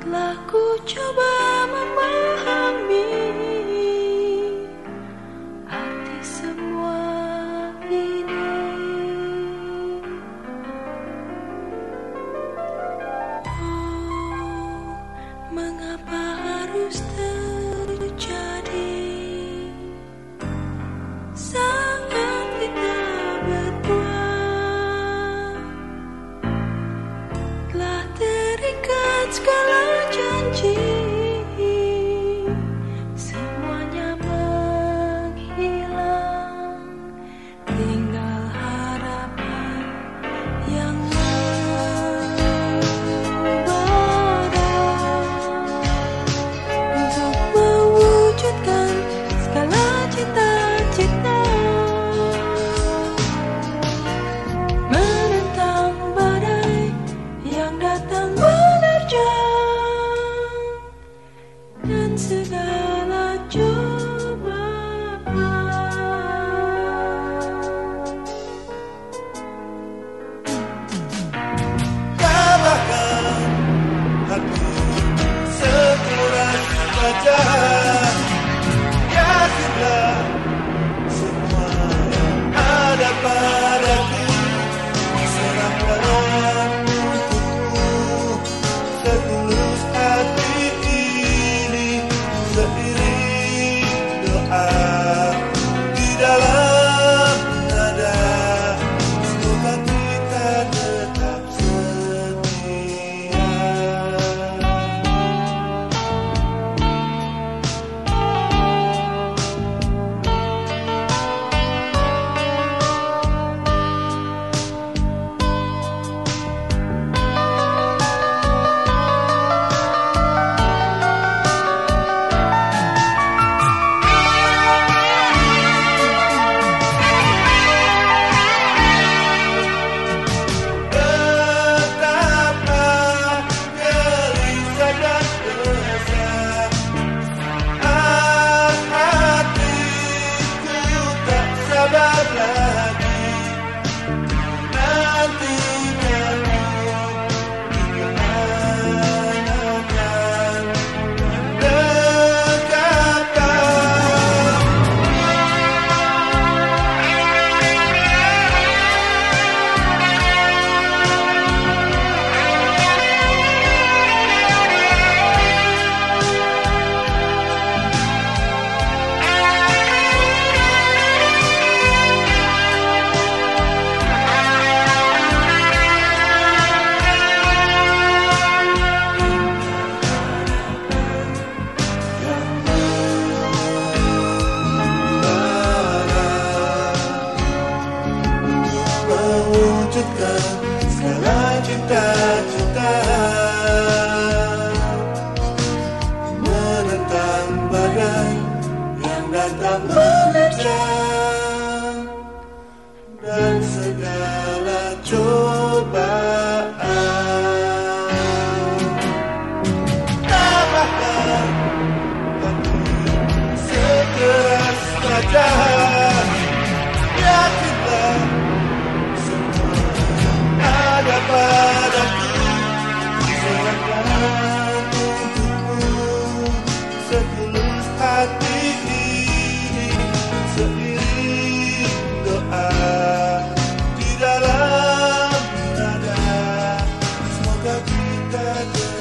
Telah ku coba memahami janji. that